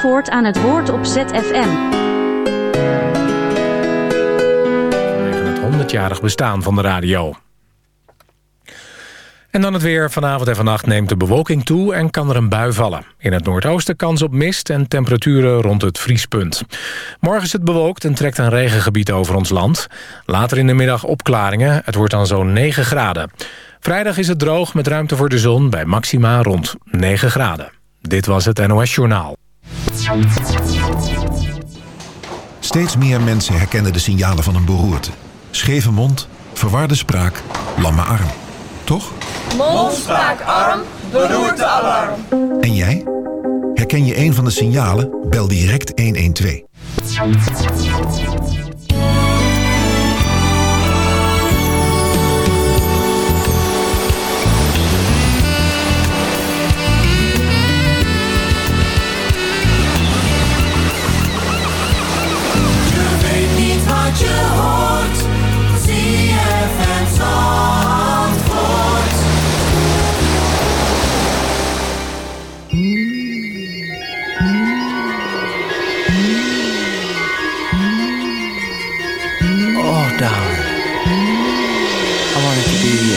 voort aan het woord op ZFM. Even het 100-jarig bestaan van de radio. En dan het weer. Vanavond en vannacht neemt de bewolking toe en kan er een bui vallen. In het noordoosten kans op mist en temperaturen rond het vriespunt. Morgen is het bewolkt en trekt een regengebied over ons land. Later in de middag opklaringen. Het wordt dan zo'n 9 graden. Vrijdag is het droog met ruimte voor de zon bij maxima rond 9 graden. Dit was het NOS Journaal. Steeds meer mensen herkennen de signalen van een beroerte. Scheve mond, verwarde spraak, lamme arm. Toch? Mond, spraak, arm, beroerte, alarm. En jij? Herken je een van de signalen? Bel direct 112.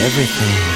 everything.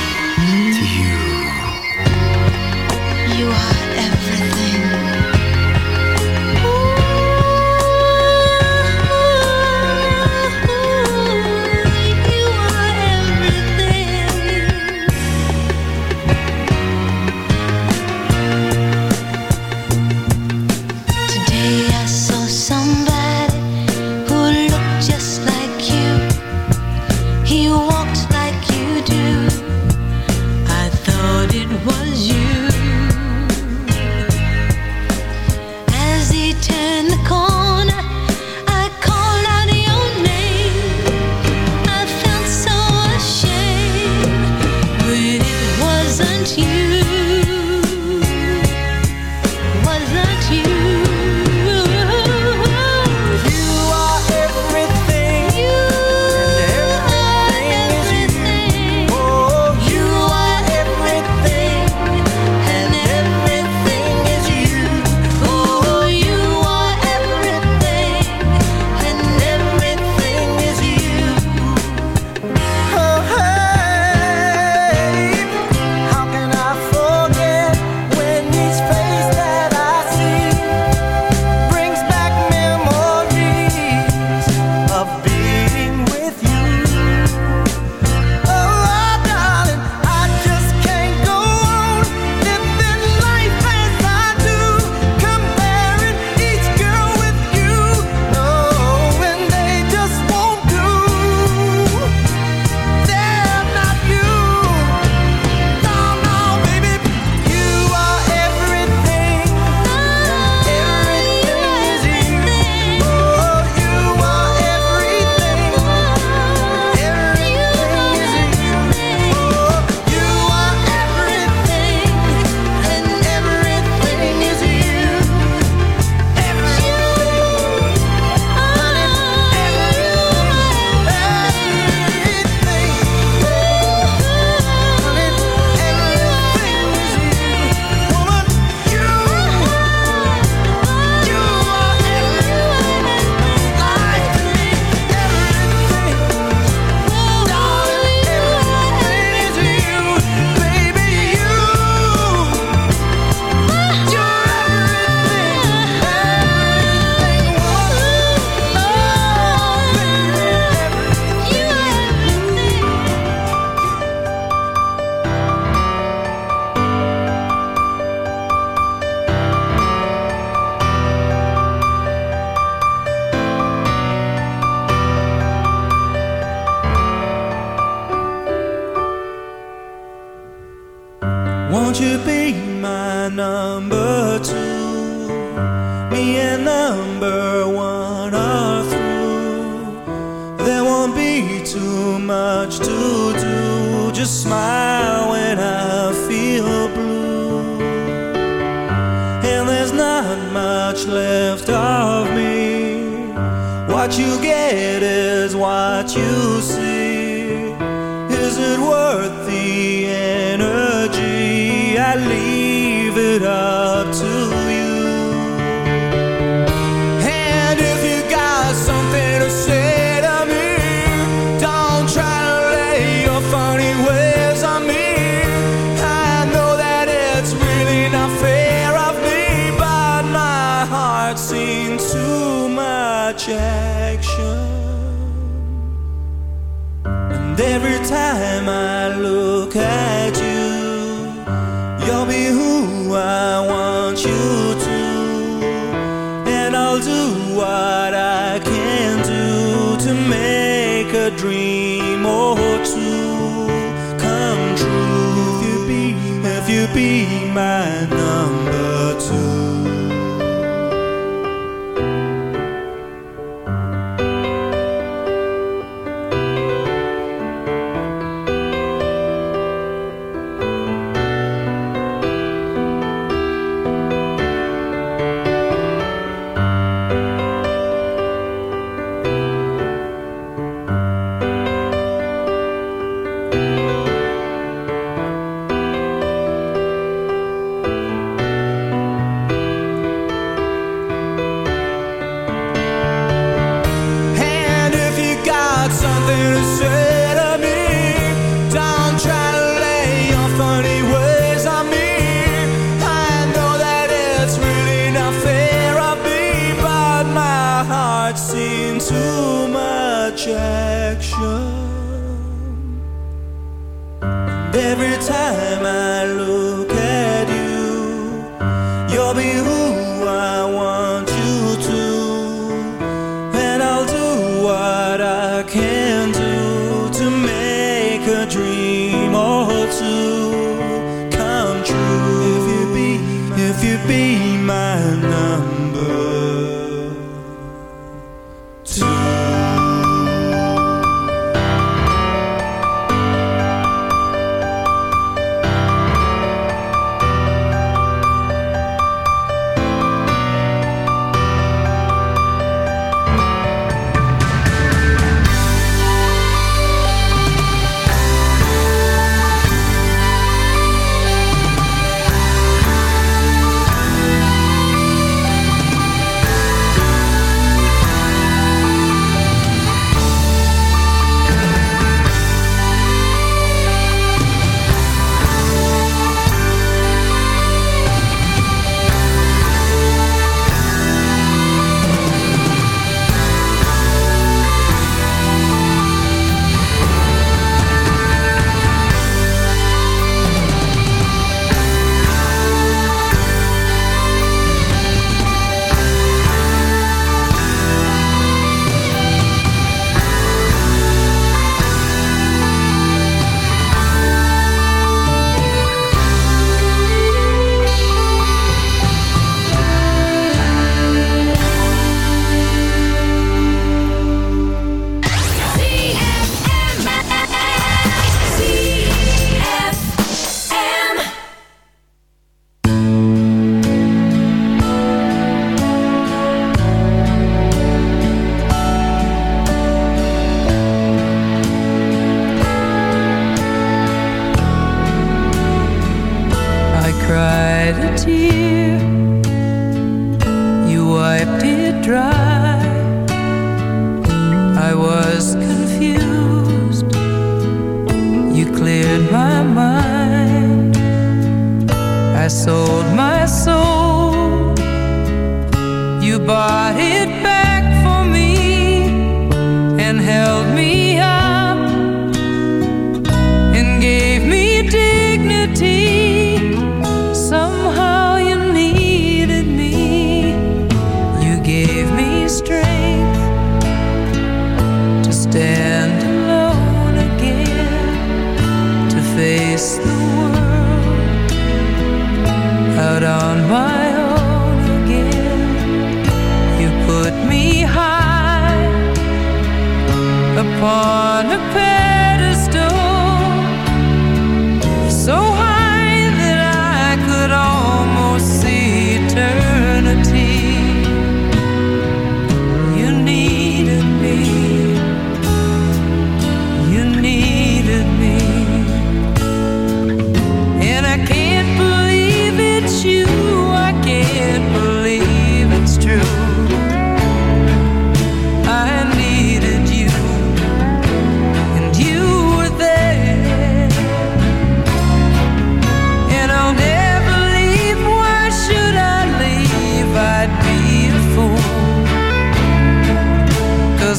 to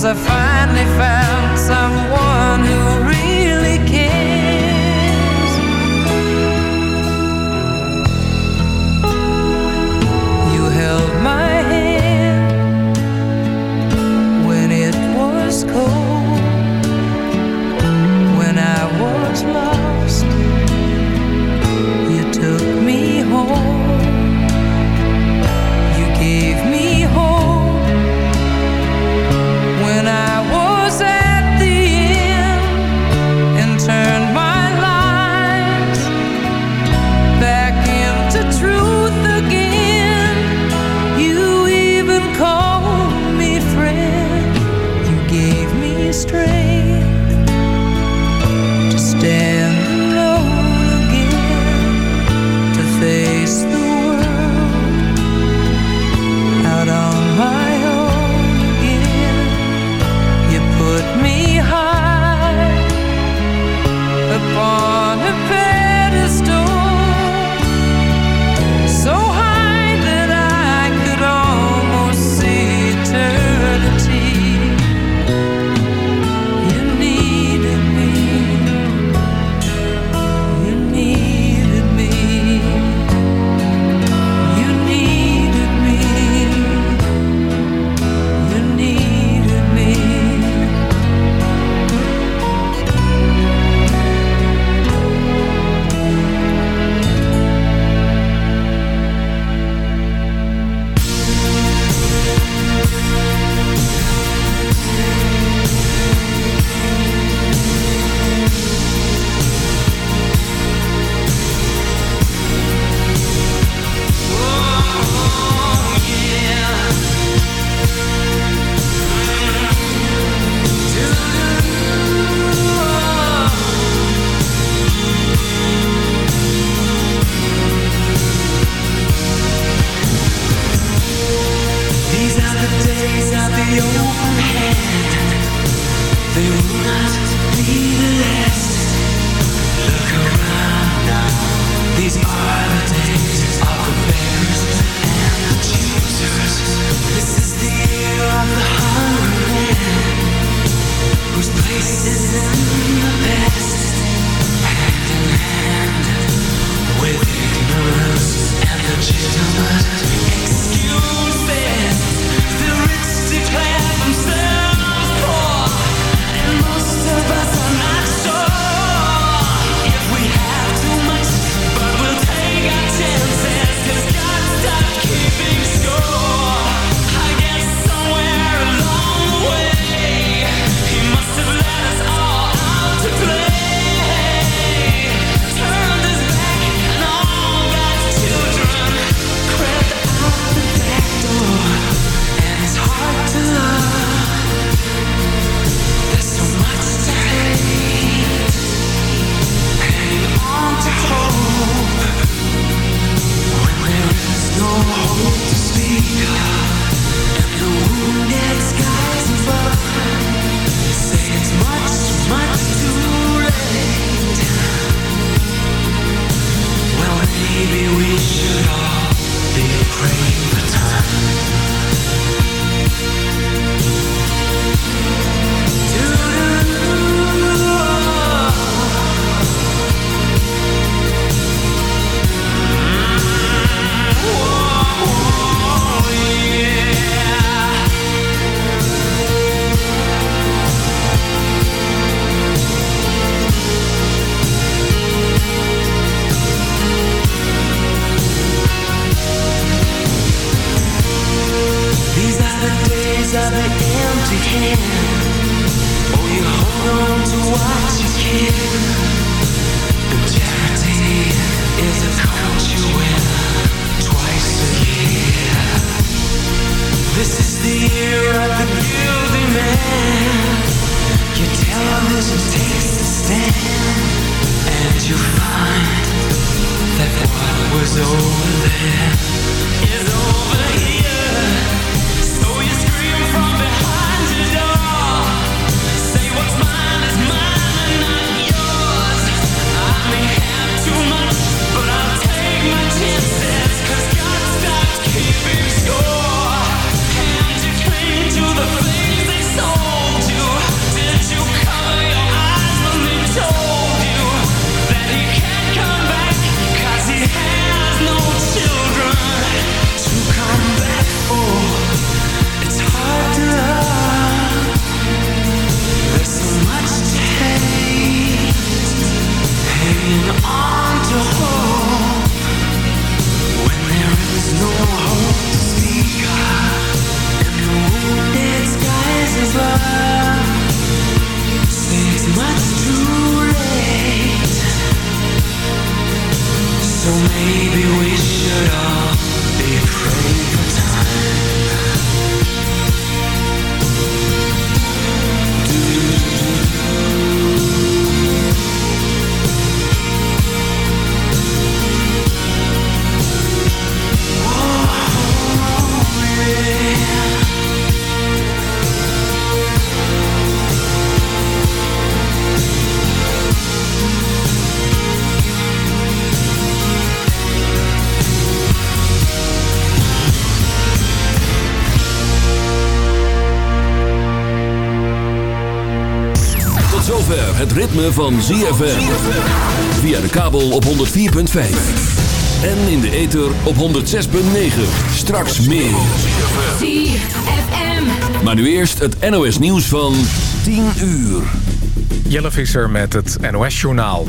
I find van ZFM. Via de kabel op 104.5. En in de ether op 106.9. Straks meer. ZFM. Maar nu eerst het NOS nieuws van 10 uur. Jelle Visser met het NOS-journaal.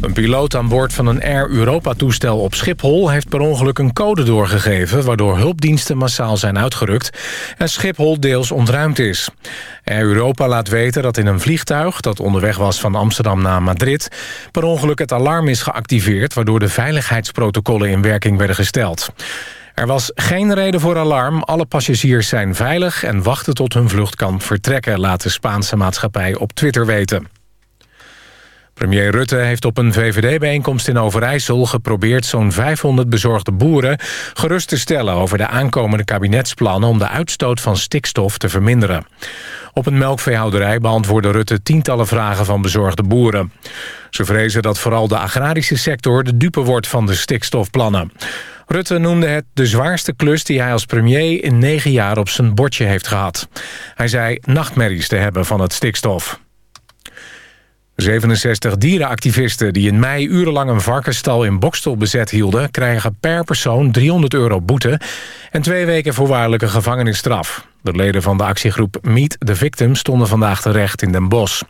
Een piloot aan boord van een Air Europa-toestel op Schiphol... heeft per ongeluk een code doorgegeven... waardoor hulpdiensten massaal zijn uitgerukt... en Schiphol deels ontruimd is. Air Europa laat weten dat in een vliegtuig dat onderweg was van Amsterdam naar Madrid... per ongeluk het alarm is geactiveerd... waardoor de veiligheidsprotocollen in werking werden gesteld. Er was geen reden voor alarm, alle passagiers zijn veilig... en wachten tot hun vlucht kan vertrekken, laat de Spaanse maatschappij op Twitter weten. Premier Rutte heeft op een VVD-bijeenkomst in Overijssel geprobeerd zo'n 500 bezorgde boeren gerust te stellen over de aankomende kabinetsplannen om de uitstoot van stikstof te verminderen. Op een melkveehouderij beantwoordde Rutte tientallen vragen van bezorgde boeren. Ze vrezen dat vooral de agrarische sector de dupe wordt van de stikstofplannen. Rutte noemde het de zwaarste klus die hij als premier in negen jaar op zijn bordje heeft gehad. Hij zei nachtmerries te hebben van het stikstof. 67 dierenactivisten die in mei urenlang een varkenstal in Bokstel bezet hielden... krijgen per persoon 300 euro boete en twee weken voorwaardelijke gevangenisstraf. De leden van de actiegroep Meet the Victim stonden vandaag terecht in Den Bosch.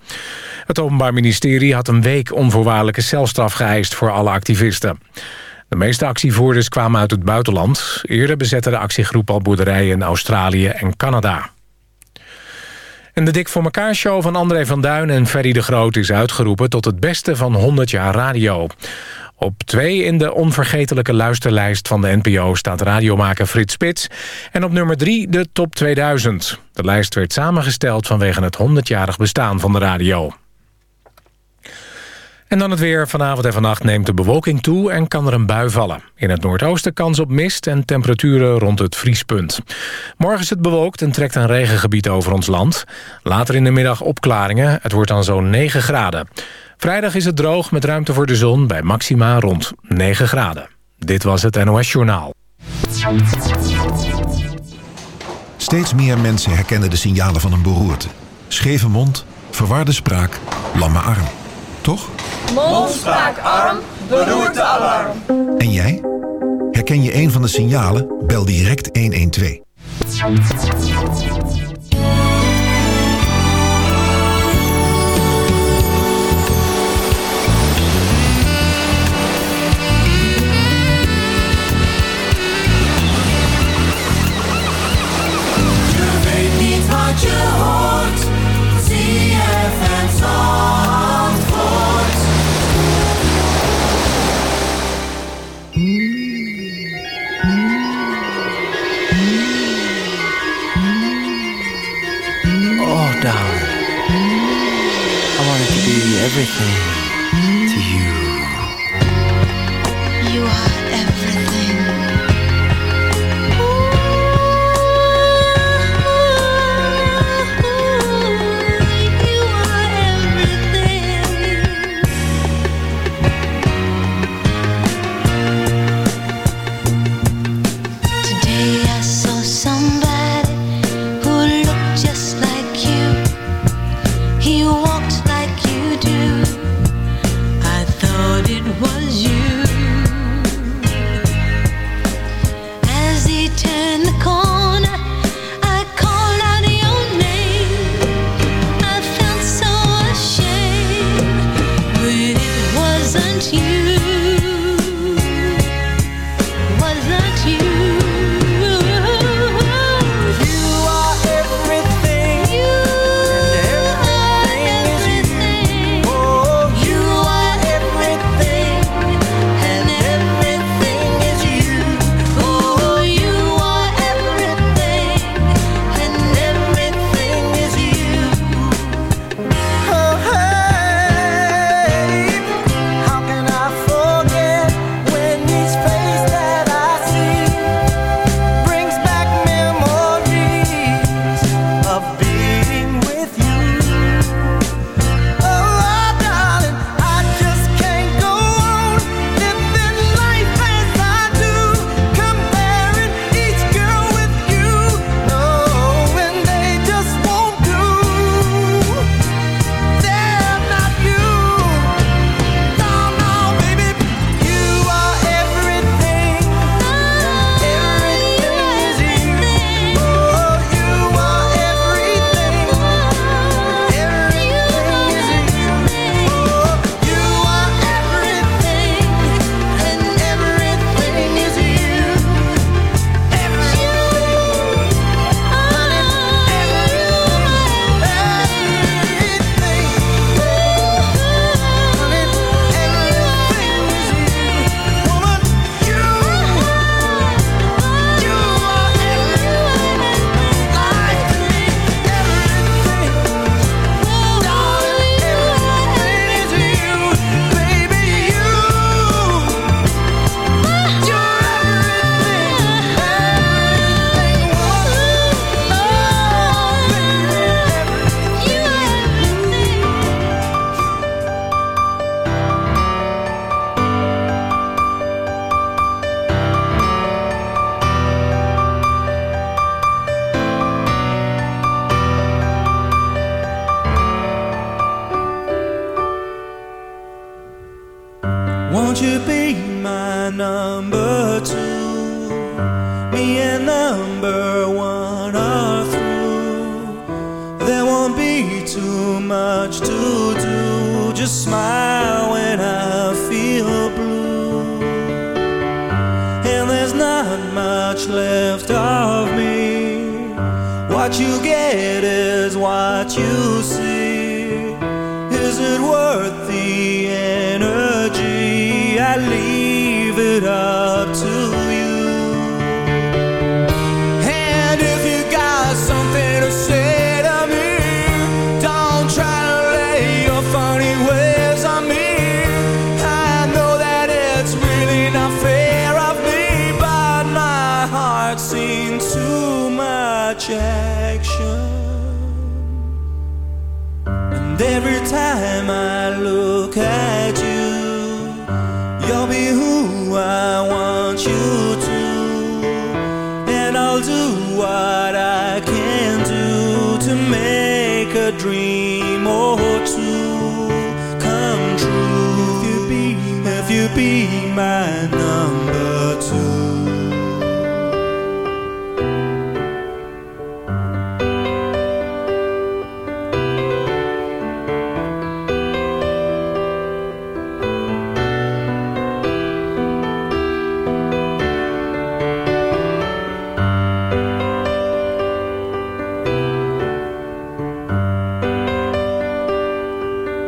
Het Openbaar Ministerie had een week onvoorwaardelijke celstraf geëist voor alle activisten. De meeste actievoerders kwamen uit het buitenland. Eerder bezette de actiegroep al boerderijen in Australië en Canada. En de Dik voor elkaar show van André van Duin en Ferry de Groot... is uitgeroepen tot het beste van 100 jaar radio. Op twee in de onvergetelijke luisterlijst van de NPO... staat radiomaker Frits Spits. En op nummer 3 de Top 2000. De lijst werd samengesteld vanwege het 100-jarig bestaan van de radio. En dan het weer. Vanavond en vannacht neemt de bewolking toe en kan er een bui vallen. In het noordoosten kans op mist en temperaturen rond het vriespunt. Morgen is het bewolkt en trekt een regengebied over ons land. Later in de middag opklaringen. Het wordt dan zo'n 9 graden. Vrijdag is het droog met ruimte voor de zon bij maxima rond 9 graden. Dit was het NOS Journaal. Steeds meer mensen herkennen de signalen van een beroerte. Scheve mond, verwarde spraak, lamme arm. Toch? Mond, spraak, arm, beroerte, alarm. En jij? Herken je een van de signalen? Bel direct 112. Everything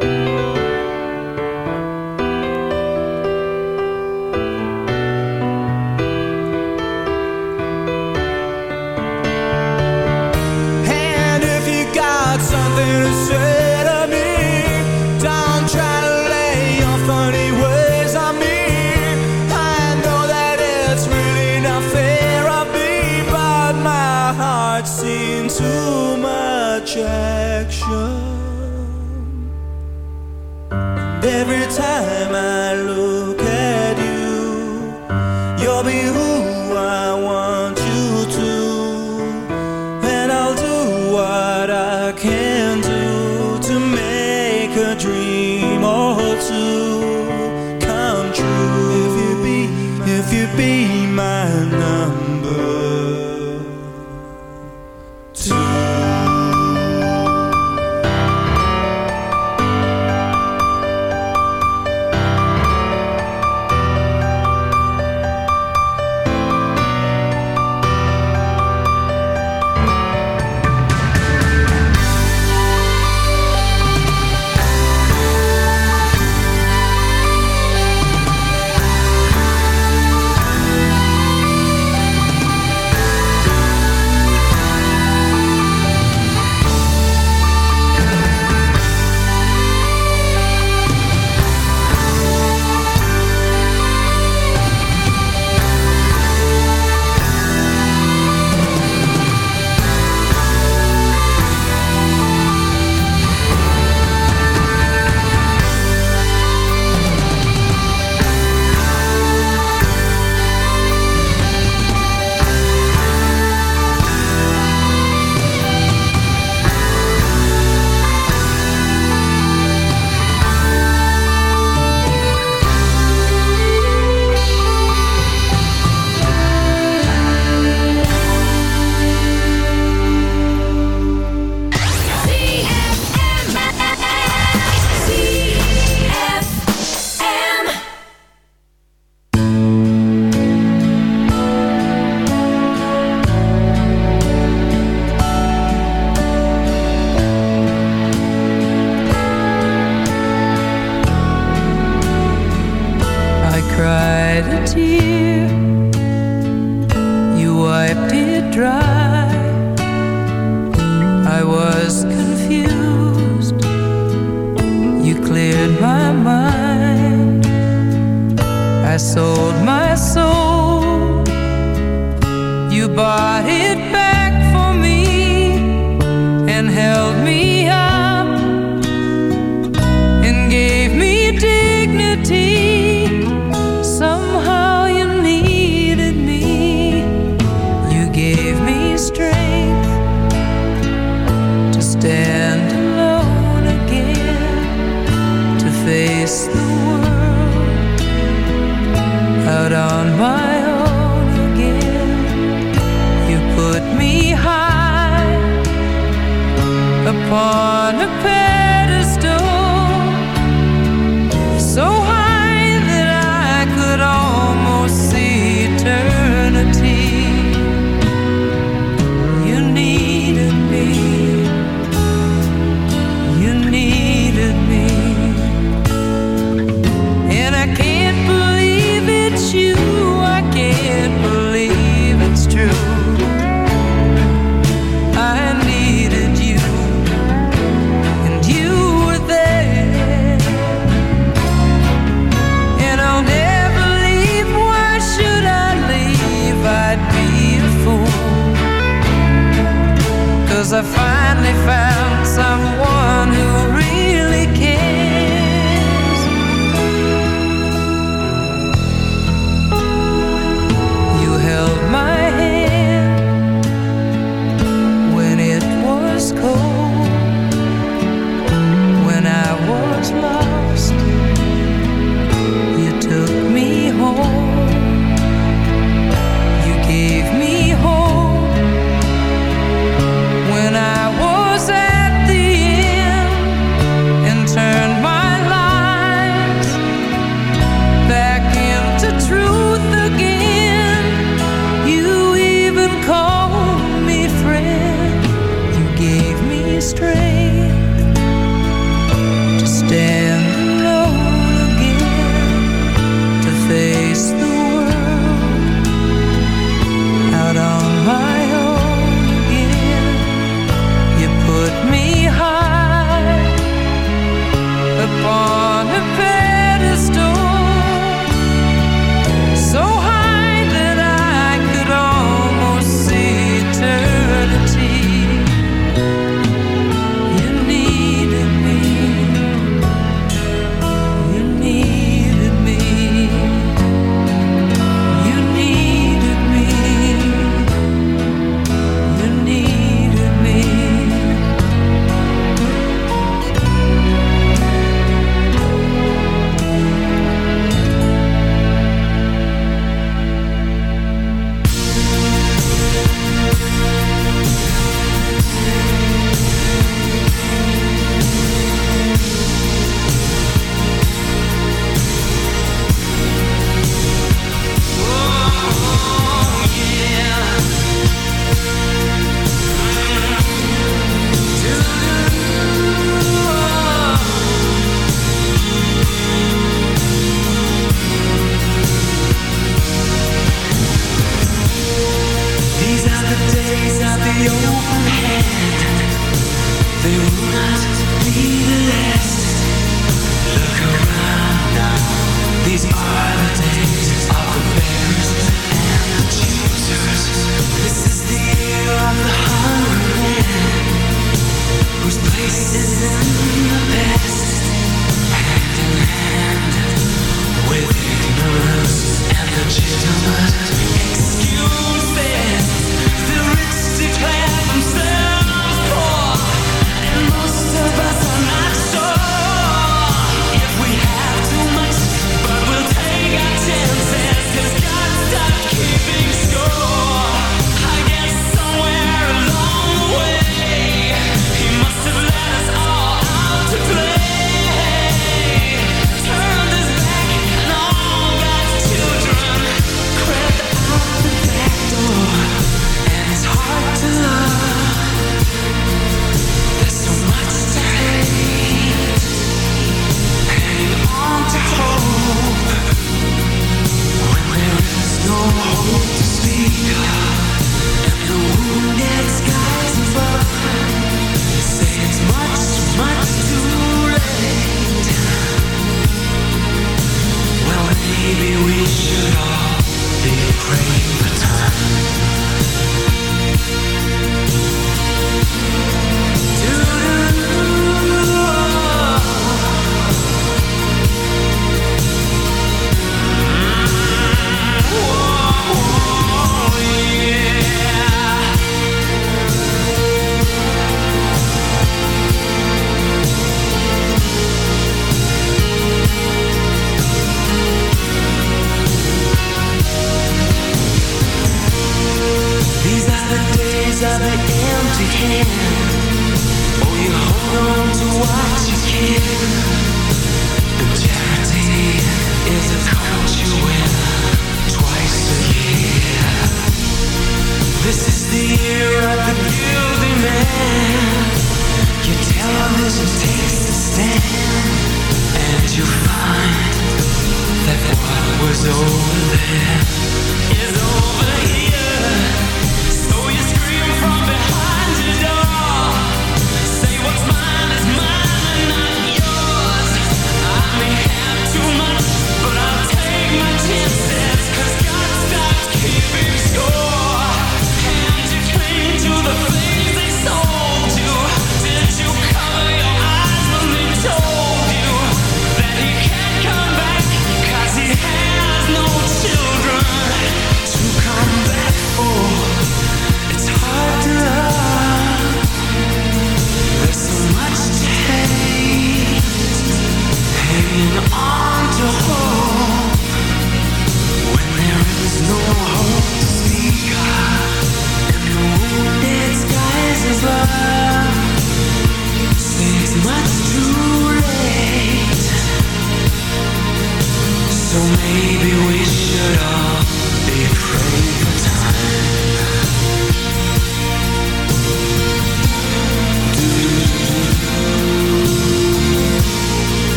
Música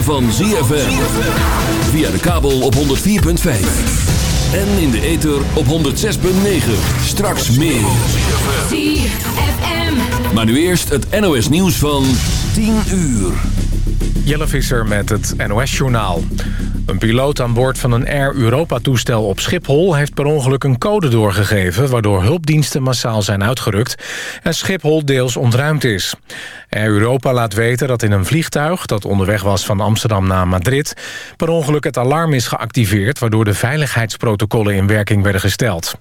ritme van ZFM. Via de kabel op 104.5. En in de ether op 106.9. Straks meer. ZFM. Maar nu eerst het NOS nieuws van 10 uur. Jelle Visser met het NOS-journaal. Een piloot aan boord van een Air Europa-toestel op Schiphol... heeft per ongeluk een code doorgegeven... waardoor hulpdiensten massaal zijn uitgerukt... en Schiphol deels ontruimd is. Air Europa laat weten dat in een vliegtuig... dat onderweg was van Amsterdam naar Madrid... per ongeluk het alarm is geactiveerd... waardoor de veiligheidsprotocollen in werking werden gesteld.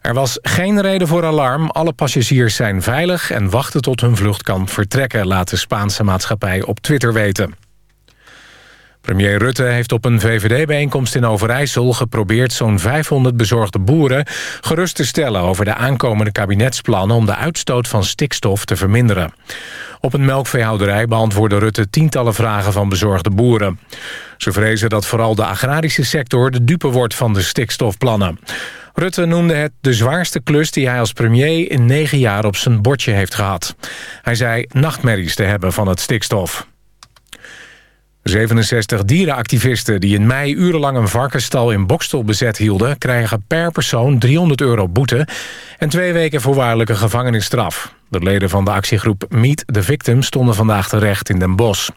Er was geen reden voor alarm. Alle passagiers zijn veilig en wachten tot hun vlucht kan vertrekken... laat de Spaanse maatschappij op Twitter weten. Premier Rutte heeft op een VVD-bijeenkomst in Overijssel geprobeerd zo'n 500 bezorgde boeren gerust te stellen over de aankomende kabinetsplannen om de uitstoot van stikstof te verminderen. Op een melkveehouderij beantwoordde Rutte tientallen vragen van bezorgde boeren. Ze vrezen dat vooral de agrarische sector de dupe wordt van de stikstofplannen. Rutte noemde het de zwaarste klus die hij als premier in negen jaar op zijn bordje heeft gehad. Hij zei nachtmerries te hebben van het stikstof. 67 dierenactivisten die in mei urenlang een varkenstal in Bokstel bezet hielden... krijgen per persoon 300 euro boete en twee weken voorwaardelijke gevangenisstraf. De leden van de actiegroep Meet the Victim stonden vandaag terecht in Den Bosch.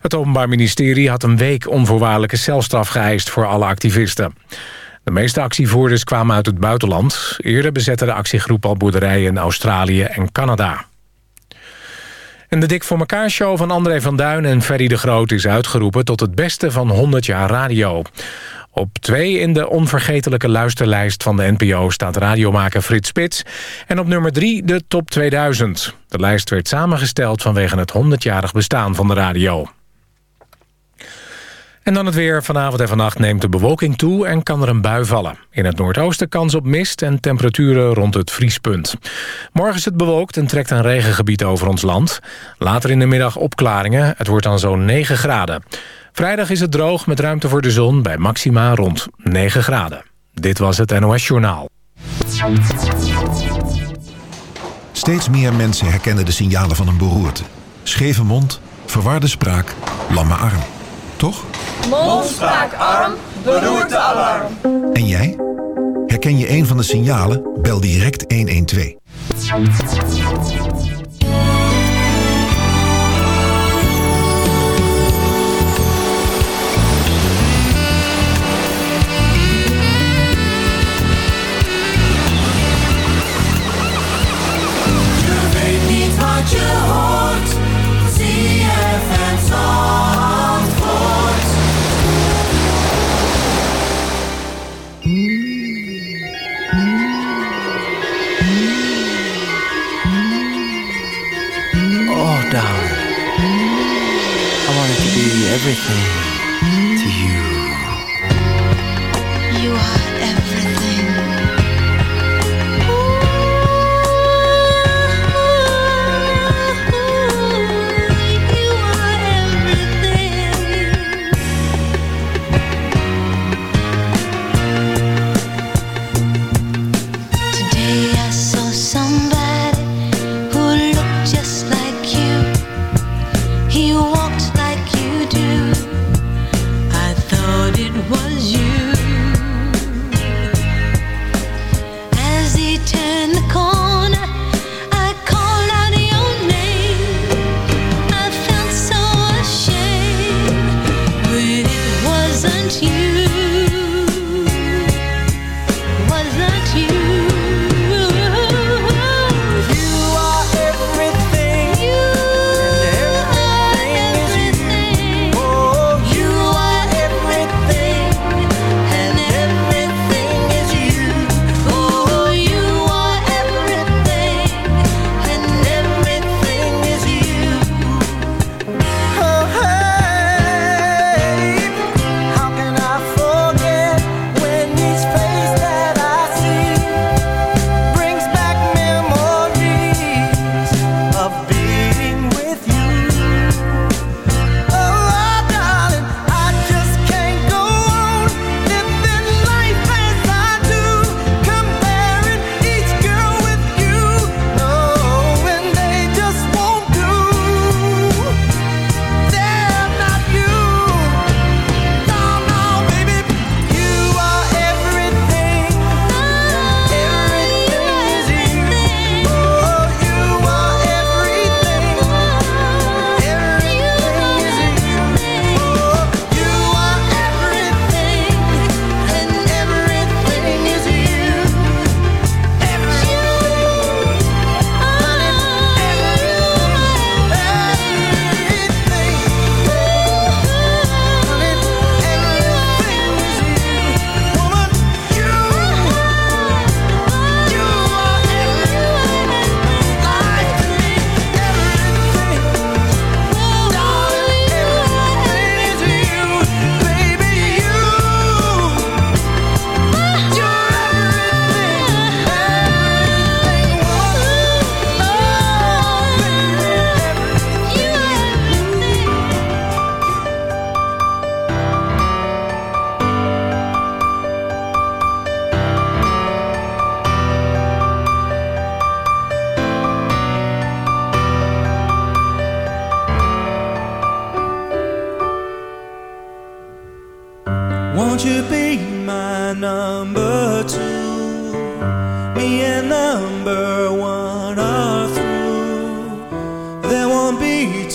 Het Openbaar Ministerie had een week onvoorwaardelijke celstraf geëist voor alle activisten. De meeste actievoerders kwamen uit het buitenland. Eerder bezette de actiegroep al boerderijen in Australië en Canada. En de Dik voor elkaar show van André van Duin en Ferry de Groot... is uitgeroepen tot het beste van 100 jaar radio. Op twee in de onvergetelijke luisterlijst van de NPO... staat radiomaker Frits Spits. En op nummer drie de Top 2000. De lijst werd samengesteld vanwege het 100-jarig bestaan van de radio. En dan het weer. Vanavond en vannacht neemt de bewolking toe en kan er een bui vallen. In het noordoosten kans op mist en temperaturen rond het vriespunt. Morgen is het bewolkt en trekt een regengebied over ons land. Later in de middag opklaringen. Het wordt dan zo'n 9 graden. Vrijdag is het droog met ruimte voor de zon bij maxima rond 9 graden. Dit was het NOS Journaal. Steeds meer mensen herkennen de signalen van een beroerte. Scheve mond, verwarde spraak, lamme arm. Toch? Mond, spraak, arm, beroerte, alarm. En jij? Herken je een van de signalen? Bel direct 112. everything.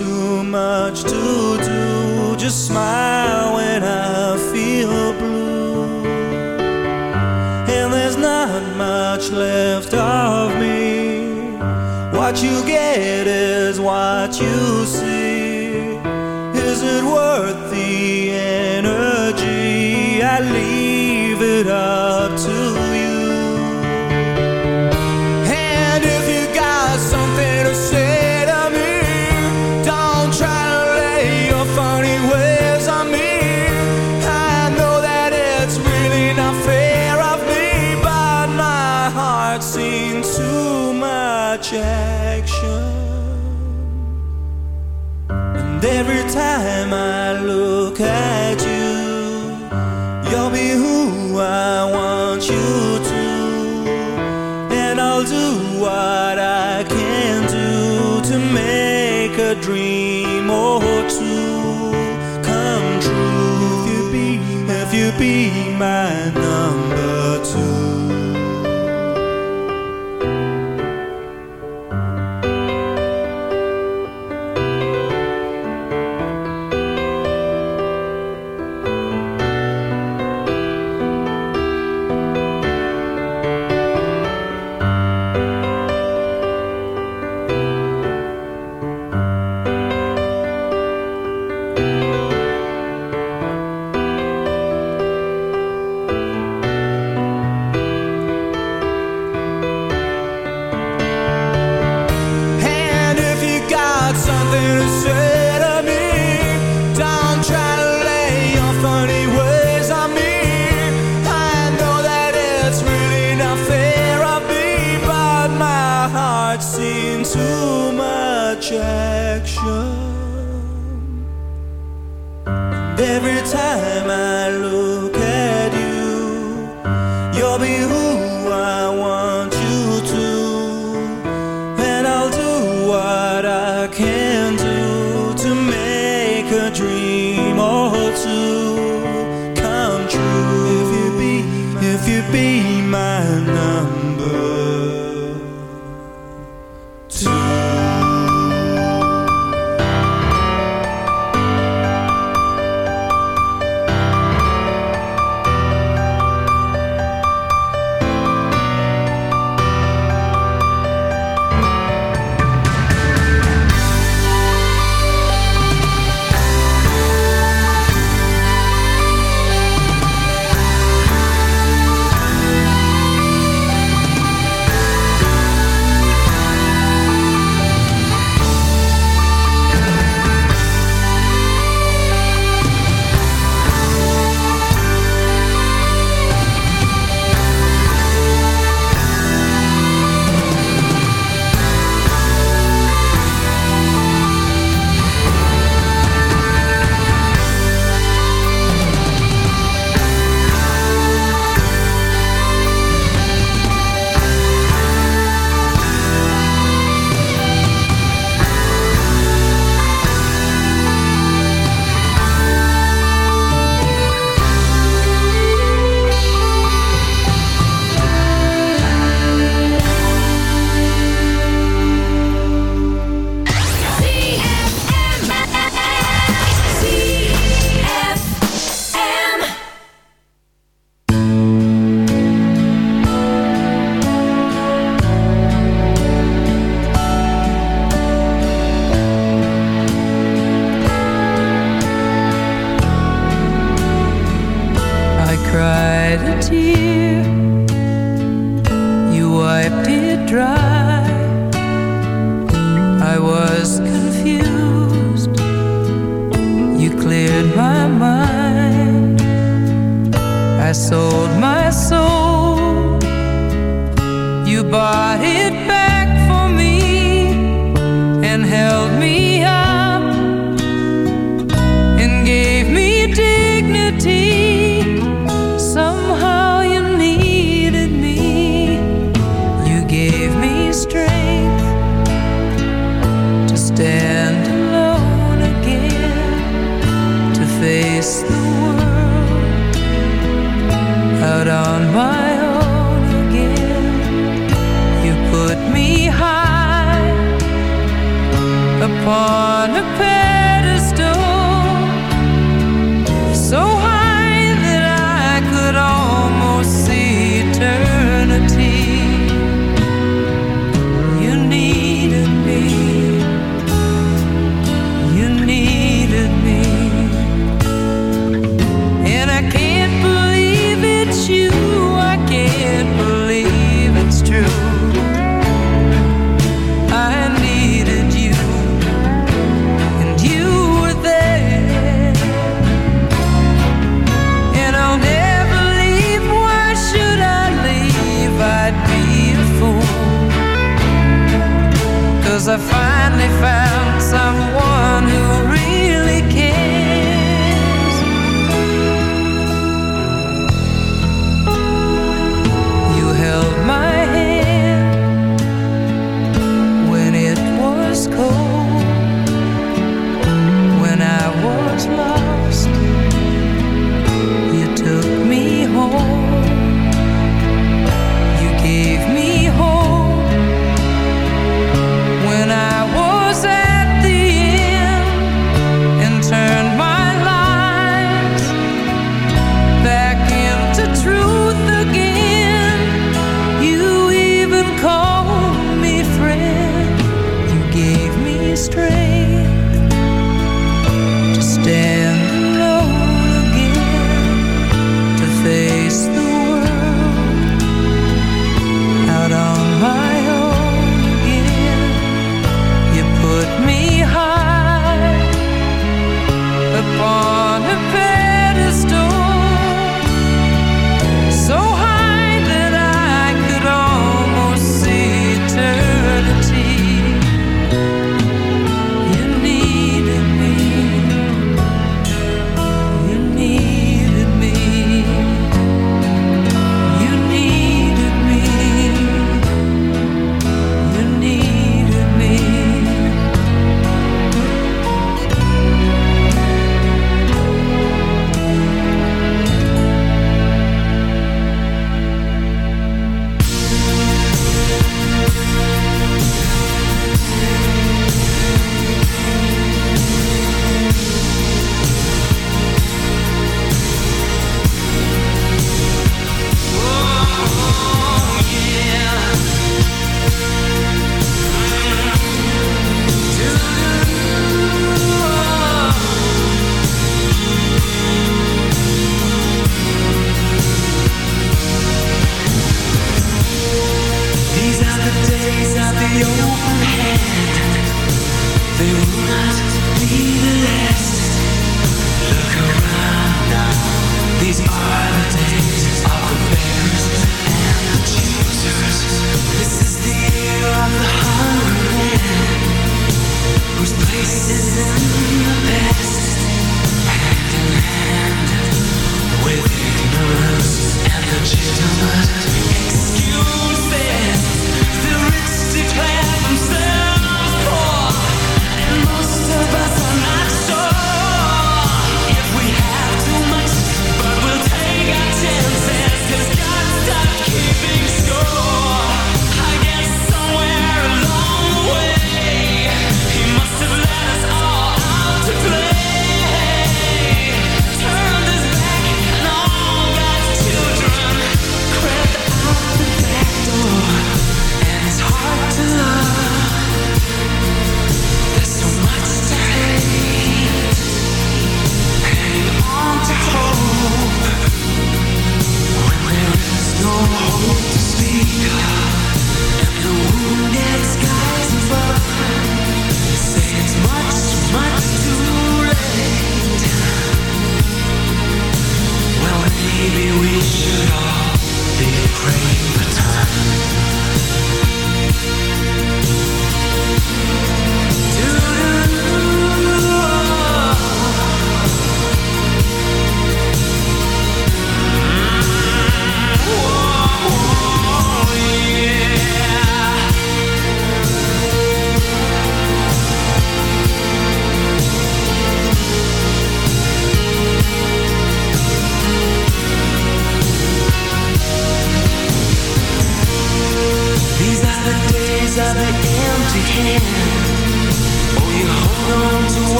too much to do. Just smile when I feel blue. And there's not much left of me. What you get is what you see. be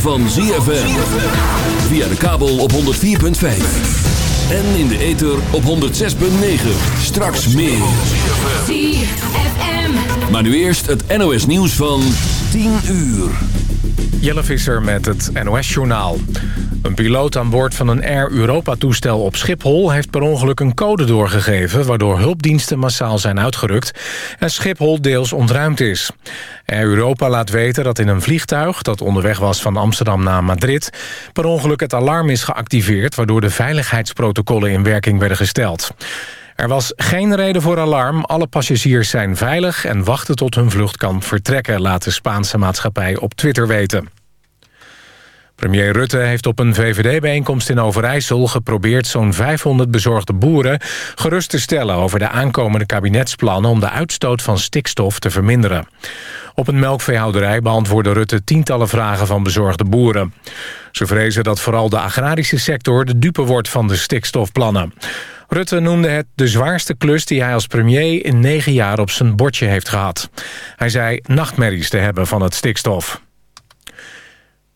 van ZFM. Via de kabel op 104.5. En in de ether op 106.9. Straks meer. ZFM. Maar nu eerst het NOS nieuws van 10 uur. Jelle Visser met het NOS-journaal. Een piloot aan boord van een Air Europa-toestel op Schiphol... heeft per ongeluk een code doorgegeven... waardoor hulpdiensten massaal zijn uitgerukt... en Schiphol deels ontruimd is. Air Europa laat weten dat in een vliegtuig dat onderweg was van Amsterdam naar Madrid... per ongeluk het alarm is geactiveerd... waardoor de veiligheidsprotocollen in werking werden gesteld. Er was geen reden voor alarm, alle passagiers zijn veilig... en wachten tot hun vlucht kan vertrekken, laat de Spaanse maatschappij op Twitter weten. Premier Rutte heeft op een VVD-bijeenkomst in Overijssel geprobeerd zo'n 500 bezorgde boeren gerust te stellen over de aankomende kabinetsplannen om de uitstoot van stikstof te verminderen. Op een melkveehouderij beantwoordde Rutte tientallen vragen van bezorgde boeren. Ze vrezen dat vooral de agrarische sector de dupe wordt van de stikstofplannen. Rutte noemde het de zwaarste klus die hij als premier in negen jaar op zijn bordje heeft gehad. Hij zei nachtmerries te hebben van het stikstof.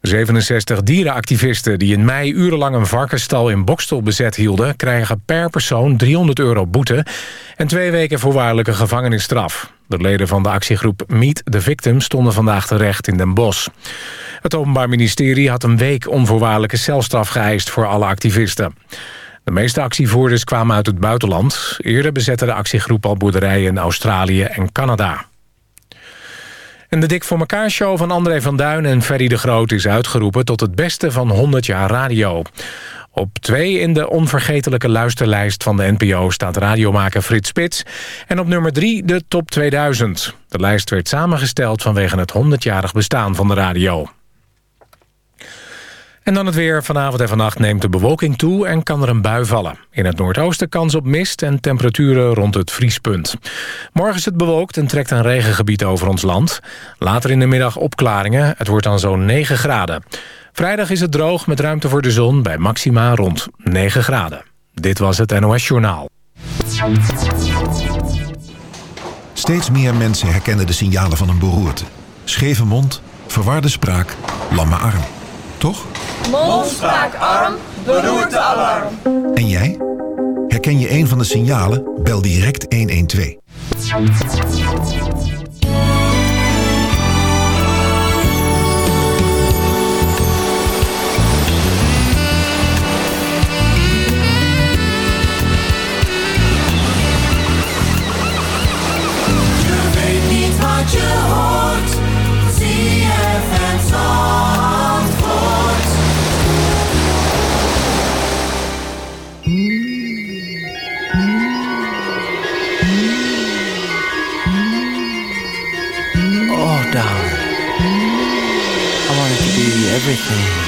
67 dierenactivisten die in mei urenlang een varkenstal in Bokstel bezet hielden... krijgen per persoon 300 euro boete en twee weken voorwaardelijke gevangenisstraf. De leden van de actiegroep Meet the Victim stonden vandaag terecht in Den Bosch. Het Openbaar Ministerie had een week onvoorwaardelijke celstraf geëist voor alle activisten. De meeste actievoerders kwamen uit het buitenland. Eerder bezette de actiegroep al boerderijen in Australië en Canada. En de Dik voor elkaar show van André van Duin en Ferry de Groot... is uitgeroepen tot het beste van 100 jaar radio. Op twee in de onvergetelijke luisterlijst van de NPO... staat radiomaker Frits Spits. En op nummer drie de Top 2000. De lijst werd samengesteld vanwege het 100-jarig bestaan van de radio. En dan het weer. Vanavond en vannacht neemt de bewolking toe en kan er een bui vallen. In het noordoosten kans op mist en temperaturen rond het vriespunt. Morgen is het bewolkt en trekt een regengebied over ons land. Later in de middag opklaringen. Het wordt dan zo'n 9 graden. Vrijdag is het droog met ruimte voor de zon bij maxima rond 9 graden. Dit was het NOS Journaal. Steeds meer mensen herkennen de signalen van een beroerte. Scheve mond, verwarde spraak, lamme arm. Toch? Mond, spraak, arm, beroerte, alarm. En jij? Herken je een van de signalen? Bel direct 112. Je weet niet wat je hoort. Everything